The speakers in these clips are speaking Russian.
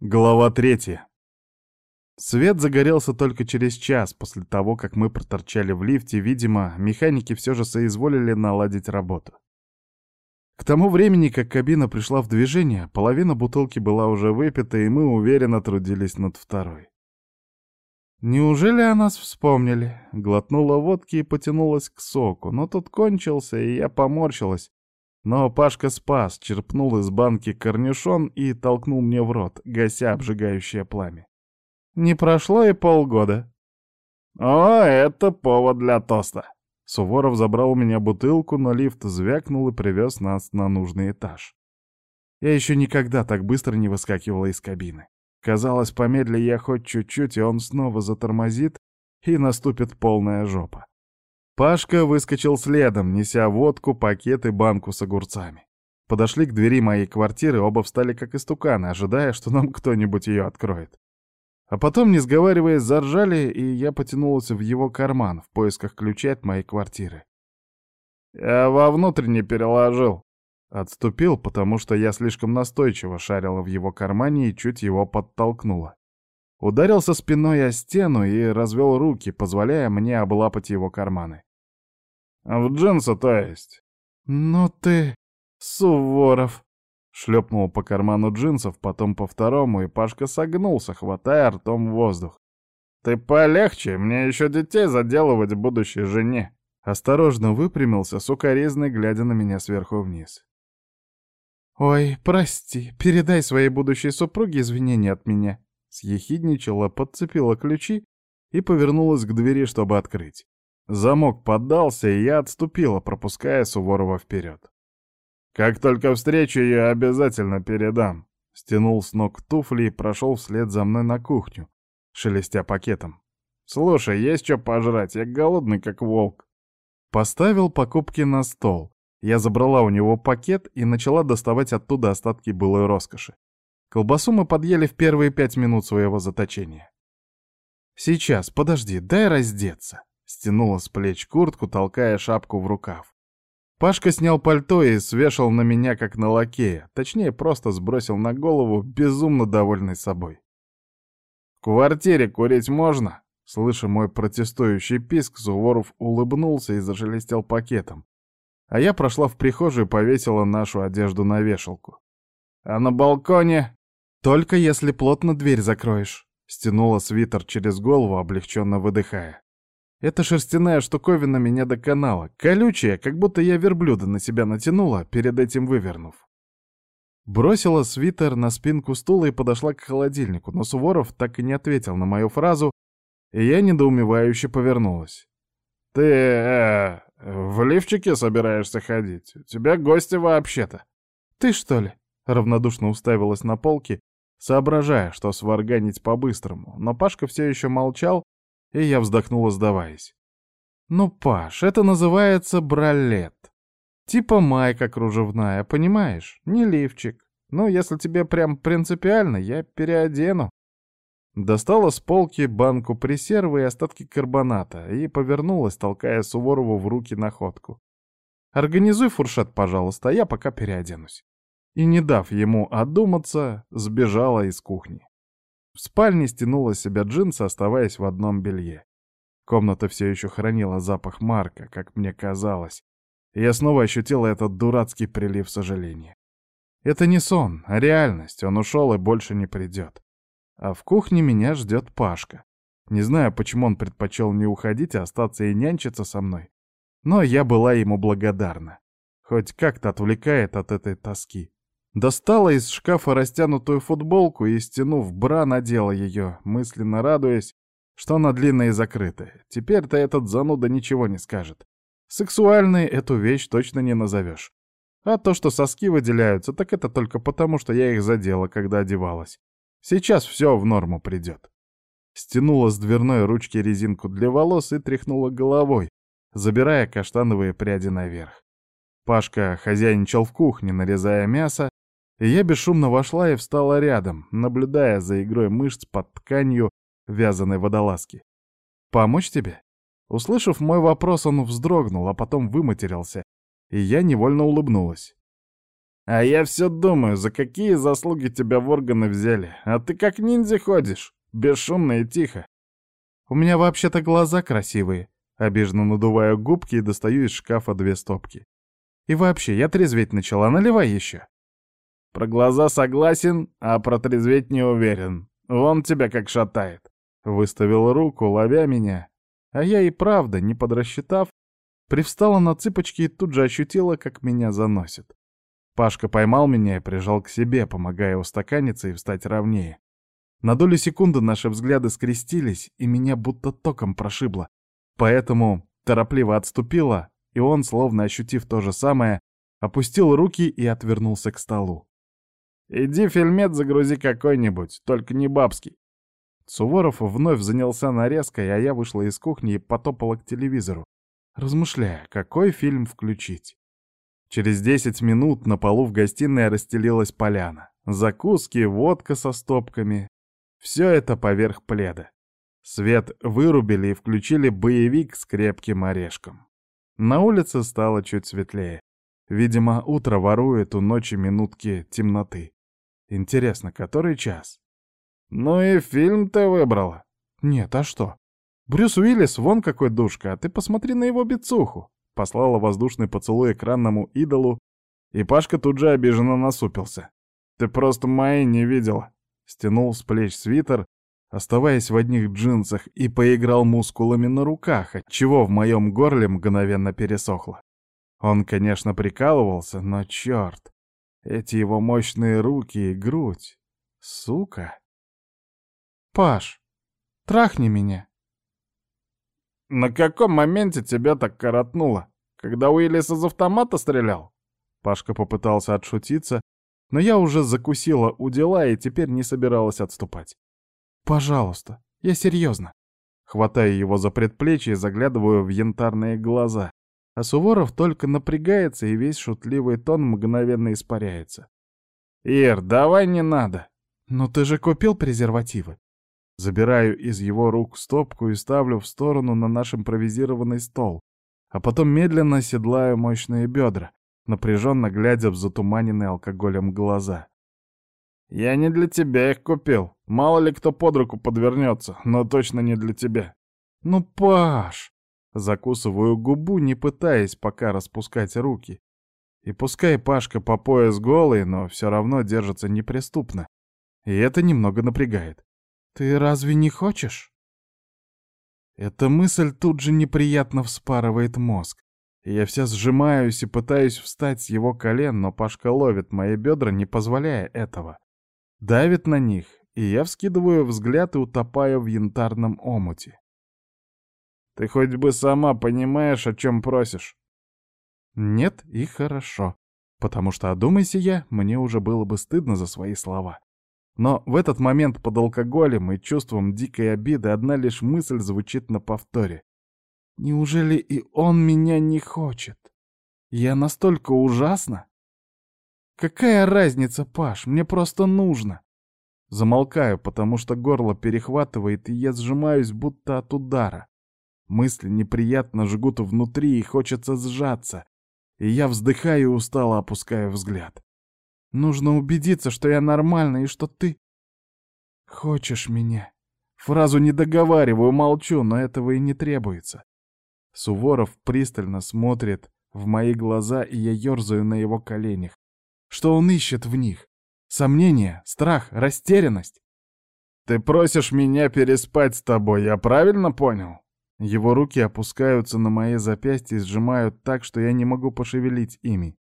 Глава третья. Свет загорелся только через час после того, как мы проторчали в лифте, видимо, механики все же соизволили наладить работу. К тому времени, как кабина пришла в движение, половина бутылки была уже выпита, и мы уверенно трудились над второй. «Неужели о нас вспомнили?» Глотнула водки и потянулась к соку, но тут кончился, и я поморщилась, но Пашка спас, черпнул из банки корнишон и толкнул мне в рот, гася обжигающее пламя. Не прошло и полгода. «О, это повод для тоста!» Суворов забрал у меня бутылку, но лифт звякнул и привез нас на нужный этаж. Я еще никогда так быстро не выскакивала из кабины. Казалось, помедли я хоть чуть-чуть, и он снова затормозит, и наступит полная жопа. Пашка выскочил следом, неся водку, пакет и банку с огурцами. Подошли к двери моей квартиры, оба встали как истуканы, ожидая, что нам кто-нибудь ее откроет. А потом, не сговариваясь, заржали, и я потянулся в его карман в поисках ключа от моей квартиры. «Я во внутренне переложил». Отступил, потому что я слишком настойчиво шарила в его кармане и чуть его подтолкнула. Ударился спиной о стену и развел руки, позволяя мне облапать его карманы. В джинсы, то есть. Ну ты, Суворов. Шлепнул по карману джинсов, потом по второму, и Пашка согнулся, хватая ртом воздух. «Ты полегче, мне еще детей заделывать будущей жене!» Осторожно выпрямился, сукоризный, глядя на меня сверху вниз. «Ой, прости, передай своей будущей супруге извинения от меня!» Съехидничала, подцепила ключи и повернулась к двери, чтобы открыть. Замок поддался, и я отступила, пропуская Суворова вперед. «Как только встречу ее, обязательно передам», — стянул с ног туфли и прошел вслед за мной на кухню, шелестя пакетом. «Слушай, есть что пожрать, я голодный, как волк». Поставил покупки на стол. Я забрала у него пакет и начала доставать оттуда остатки былой роскоши. Колбасу мы подъели в первые пять минут своего заточения. «Сейчас, подожди, дай раздеться», Стянула с плеч куртку, толкая шапку в рукав. Пашка снял пальто и свешал на меня, как на лакея. Точнее, просто сбросил на голову, безумно довольный собой. «В квартире курить можно?» Слыша мой протестующий писк, Суворов улыбнулся и зашелестел пакетом. А я прошла в прихожую и повесила нашу одежду на вешалку. «А на балконе?» «Только если плотно дверь закроешь», — стянула свитер через голову, облегченно выдыхая. Эта шерстяная штуковина меня доконала, колючая, как будто я верблюда на себя натянула, перед этим вывернув. Бросила свитер на спинку стула и подошла к холодильнику, но Суворов так и не ответил на мою фразу, и я недоумевающе повернулась. «Ты, э, в лифчике собираешься ходить? У тебя гости вообще-то». «Ты что ли?» — равнодушно уставилась на полке, соображая, что сварганить по-быстрому, но Пашка все еще молчал, и я вздохнула, сдаваясь. «Ну, Паш, это называется бралет. Типа майка кружевная, понимаешь? Не лифчик. Ну, если тебе прям принципиально, я переодену». Достала с полки банку пресервы и остатки карбоната и повернулась, толкая Суворову в руки находку. «Организуй фуршет, пожалуйста, а я пока переоденусь». И, не дав ему одуматься, сбежала из кухни. В спальне стянула себя джинсы, оставаясь в одном белье. Комната все еще хранила запах Марка, как мне казалось. И я снова ощутила этот дурацкий прилив сожаления. Это не сон, а реальность. Он ушел и больше не придет. А в кухне меня ждет Пашка. Не знаю, почему он предпочел не уходить, а остаться и нянчиться со мной. Но я была ему благодарна. Хоть как-то отвлекает от этой тоски. Достала из шкафа растянутую футболку и, стянув бра, надела ее, мысленно радуясь, что она длинная и закрытая. Теперь-то этот зануда ничего не скажет. Сексуальной эту вещь точно не назовешь. А то, что соски выделяются, так это только потому, что я их задела, когда одевалась. Сейчас все в норму придет. Стянула с дверной ручки резинку для волос и тряхнула головой, забирая каштановые пряди наверх. Пашка хозяйничал в кухне, нарезая мясо, я бесшумно вошла и встала рядом, наблюдая за игрой мышц под тканью вязаной водолазки. «Помочь тебе?» Услышав мой вопрос, он вздрогнул, а потом выматерился, и я невольно улыбнулась. А я все думаю, за какие заслуги тебя в органы взяли, а ты как ниндзя ходишь, бесшумно и тихо. У меня вообще-то глаза красивые, обиженно надуваю губки и достаю из шкафа две стопки. И вообще, я трезветь начала, наливай еще. Про глаза согласен, а про трезветь не уверен. Вон тебя как шатает. Выставил руку, ловя меня. А я и правда, не подрасчитав, привстала на цыпочки и тут же ощутила, как меня заносит. Пашка поймал меня и прижал к себе, помогая устаканиться и встать ровнее. На долю секунды наши взгляды скрестились, и меня будто током прошибло. Поэтому торопливо отступила, и он, словно ощутив то же самое, опустил руки и отвернулся к столу. «Иди фильмец загрузи какой-нибудь, только не бабский». Суворов вновь занялся нарезкой, а я вышла из кухни и потопала к телевизору, размышляя, какой фильм включить. Через десять минут на полу в гостиной расстелилась поляна. Закуски, водка со стопками. Все это поверх пледа. Свет вырубили и включили боевик с крепким орешком. На улице стало чуть светлее. Видимо, утро ворует у ночи минутки темноты. Интересно, который час? Ну и фильм ты выбрала. Нет, а что? Брюс Уиллис вон какой душка, а ты посмотри на его бицуху послала воздушный поцелуй экранному идолу, и Пашка тут же обиженно насупился. «Ты просто мои не видела!» Стянул с плеч свитер, оставаясь в одних джинсах, и поиграл мускулами на руках, отчего в моем горле мгновенно пересохло. Он, конечно, прикалывался, но черт, эти его мощные руки и грудь. Сука. «Паш, трахни меня!» «На каком моменте тебя так коротнуло? Когда Уиллис из автомата стрелял?» Пашка попытался отшутиться, но я уже закусила у дела и теперь не собиралась отступать. «Пожалуйста, я серьезно». Хватаю его за предплечье и заглядываю в янтарные глаза, а Суворов только напрягается, и весь шутливый тон мгновенно испаряется. «Ир, давай не надо!» «Но ты же купил презервативы!» Забираю из его рук стопку и ставлю в сторону на наш импровизированный стол, а потом медленно седлаю мощные бедра, напряженно глядя в затуманенные алкоголем глаза. «Я не для тебя их купил. Мало ли кто под руку подвернется, но точно не для тебя». «Ну, Паш!» Закусываю губу, не пытаясь пока распускать руки. И пускай Пашка по пояс голый, но все равно держится неприступно. И это немного напрягает. «Ты разве не хочешь?» Эта мысль тут же неприятно вспарывает мозг. Я вся сжимаюсь и пытаюсь встать с его колен, но Пашка ловит мои бедра, не позволяя этого. Давит на них, и я вскидываю взгляд и утопаю в янтарном омуте. «Ты хоть бы сама понимаешь, о чем просишь?» Нет, и хорошо. Потому что, одумайся я, мне уже было бы стыдно за свои слова. Но в этот момент под алкоголем и чувством дикой обиды одна лишь мысль звучит на повторе. Неужели и он меня не хочет? Я настолько ужасна? Какая разница, Паш, мне просто нужно. Замолкаю, потому что горло перехватывает, и я сжимаюсь будто от удара. Мысли неприятно жгут внутри, и хочется сжаться. И я вздыхаю устало опускаю взгляд. Нужно убедиться, что я нормальна и что ты... Хочешь меня. Фразу не договариваю, молчу, но этого и не требуется. Суворов пристально смотрит в мои глаза, и я ерзаю на его коленях. Что он ищет в них? Сомнение, страх, растерянность? «Ты просишь меня переспать с тобой, я правильно понял?» Его руки опускаются на мои запястья и сжимают так, что я не могу пошевелить ими.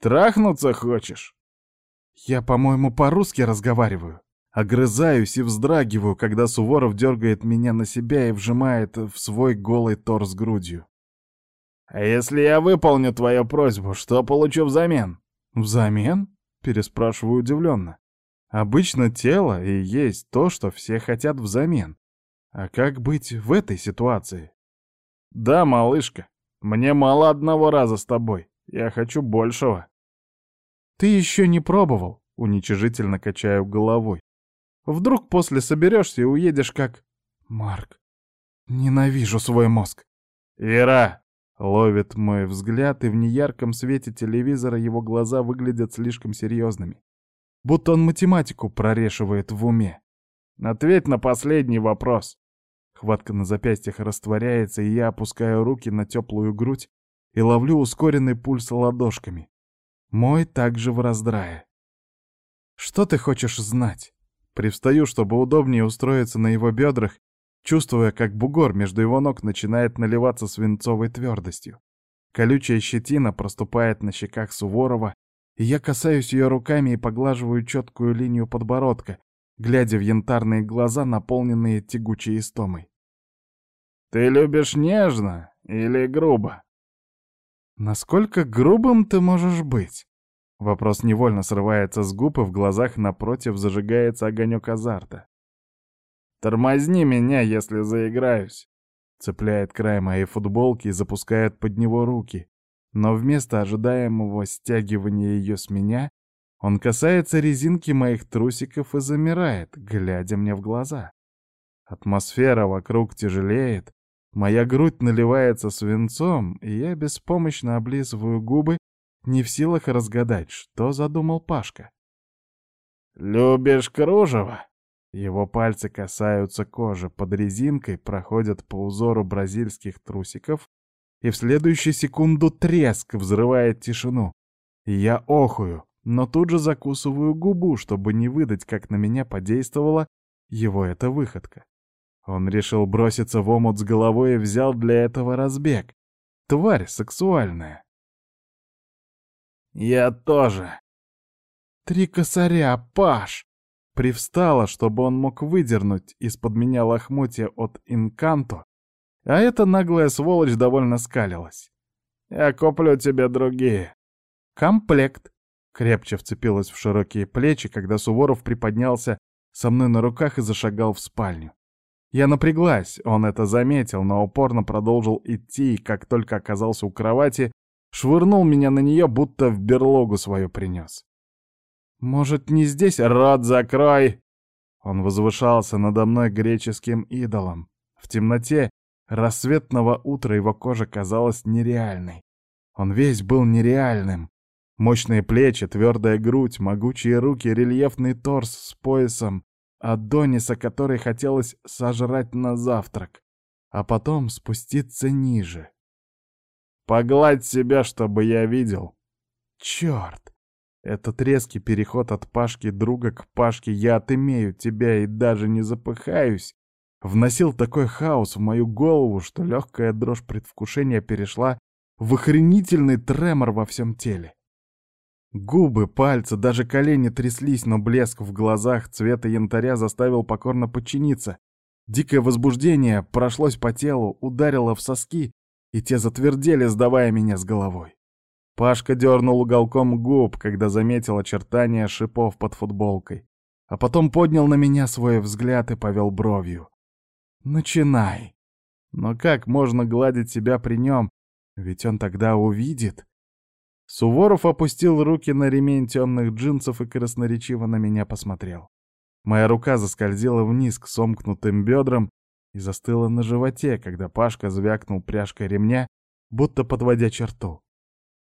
Трахнуться хочешь? Я, по-моему, по-русски разговариваю. Огрызаюсь и вздрагиваю, когда Суворов дергает меня на себя и вжимает в свой голый торс грудью. «А если я выполню твою просьбу, что получу взамен?» «Взамен?» — переспрашиваю удивленно. «Обычно тело и есть то, что все хотят взамен. А как быть в этой ситуации?» «Да, малышка, мне мало одного раза с тобой. Я хочу большего». «Ты еще не пробовал?» — уничижительно качаю головой. «Вдруг после соберешься и уедешь как...» «Марк, ненавижу свой мозг». «Ира!» — Ловит мой взгляд, и в неярком свете телевизора его глаза выглядят слишком серьезными. Будто он математику прорешивает в уме. Ответь на последний вопрос. Хватка на запястьях растворяется, и я опускаю руки на теплую грудь и ловлю ускоренный пульс ладошками. Мой также в раздрае. Что ты хочешь знать? Привстаю, чтобы удобнее устроиться на его бедрах, чувствуя, как бугор между его ног начинает наливаться свинцовой твердостью. Колючая щетина проступает на щеках Суворова, и я касаюсь ее руками и поглаживаю четкую линию подбородка, глядя в янтарные глаза, наполненные тягучей истомой. «Ты любишь нежно или грубо?» «Насколько грубым ты можешь быть?» Вопрос невольно срывается с губ, и в глазах напротив зажигается огонек азарта. «Тормозни меня, если заиграюсь!» Цепляет край моей футболки и запускает под него руки. Но вместо ожидаемого стягивания ее с меня, он касается резинки моих трусиков и замирает, глядя мне в глаза. Атмосфера вокруг тяжелеет, моя грудь наливается свинцом, и я беспомощно облизываю губы, не в силах разгадать, что задумал Пашка. «Любишь кружево?» Его пальцы касаются кожи, под резинкой проходят по узору бразильских трусиков, и в следующую секунду треск взрывает тишину. Я охую, но тут же закусываю губу, чтобы не выдать, как на меня подействовала его эта выходка. Он решил броситься в омут с головой и взял для этого разбег. Тварь сексуальная. «Я тоже». «Три косаря, Паш!» Привстала, чтобы он мог выдернуть из-под меня лохмотья от инканто, а эта наглая сволочь довольно скалилась. «Я куплю тебе другие». «Комплект», — крепче вцепилась в широкие плечи, когда Суворов приподнялся со мной на руках и зашагал в спальню. Я напряглась, он это заметил, но упорно продолжил идти, и как только оказался у кровати, швырнул меня на нее, будто в берлогу свою принес. «Может, не здесь? Рот закрой!» Он возвышался надо мной греческим идолом. В темноте рассветного утра его кожа казалась нереальной. Он весь был нереальным. Мощные плечи, твердая грудь, могучие руки, рельефный торс с поясом, Адониса, который хотелось сожрать на завтрак, а потом спуститься ниже. «Погладь себя, чтобы я видел!» «Черт! Этот резкий переход от Пашки друга к Пашке «я отымею тебя и даже не запыхаюсь» вносил такой хаос в мою голову, что легкая дрожь предвкушения перешла в охренительный тремор во всем теле. Губы, пальцы, даже колени тряслись, но блеск в глазах цвета янтаря заставил покорно подчиниться. Дикое возбуждение прошлось по телу, ударило в соски, и те затвердели, сдавая меня с головой. Пашка дернул уголком губ, когда заметил очертания шипов под футболкой, а потом поднял на меня свой взгляд и повел бровью. «Начинай!» Но как можно гладить себя при нем? Ведь он тогда увидит. Суворов опустил руки на ремень темных джинсов и красноречиво на меня посмотрел. Моя рука заскользила вниз к сомкнутым бедрам и застыла на животе, когда Пашка звякнул пряжкой ремня, будто подводя черту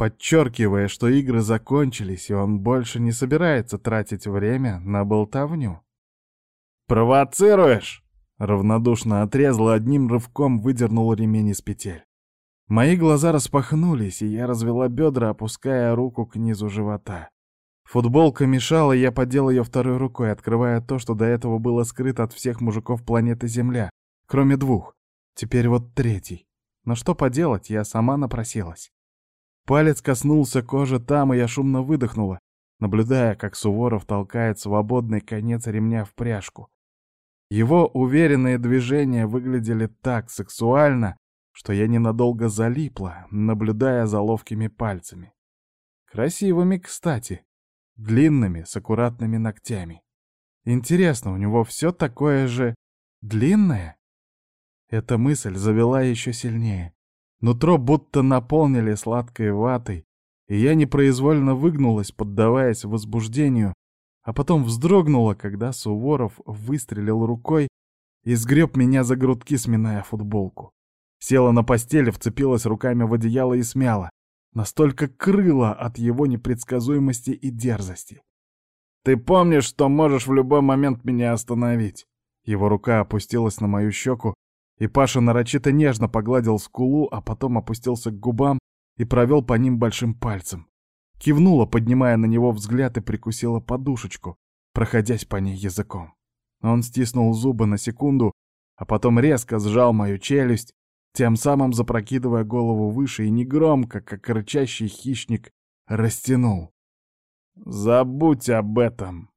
подчеркивая, что игры закончились, и он больше не собирается тратить время на болтовню. «Провоцируешь!» — равнодушно отрезал, одним рывком выдернул ремень из петель. Мои глаза распахнулись, и я развела бедра, опуская руку к низу живота. Футболка мешала, и я подел ее второй рукой, открывая то, что до этого было скрыто от всех мужиков планеты Земля, кроме двух. Теперь вот третий. Но что поделать, я сама напросилась. Палец коснулся кожи там, и я шумно выдохнула, наблюдая, как Суворов толкает свободный конец ремня в пряжку. Его уверенные движения выглядели так сексуально, что я ненадолго залипла, наблюдая за ловкими пальцами. Красивыми, кстати, длинными, с аккуратными ногтями. Интересно, у него все такое же длинное? Эта мысль завела еще сильнее. Нутро будто наполнили сладкой ватой, и я непроизвольно выгнулась, поддаваясь возбуждению, а потом вздрогнула, когда Суворов выстрелил рукой и сгреб меня за грудки, сминая футболку. Села на постели, вцепилась руками в одеяло и смяла. Настолько крыла от его непредсказуемости и дерзости. «Ты помнишь, что можешь в любой момент меня остановить?» Его рука опустилась на мою щеку, и Паша нарочито нежно погладил скулу, а потом опустился к губам и провел по ним большим пальцем. Кивнула, поднимая на него взгляд и прикусила подушечку, проходясь по ней языком. Он стиснул зубы на секунду, а потом резко сжал мою челюсть, тем самым запрокидывая голову выше и негромко, как рычащий хищник, растянул. «Забудь об этом!»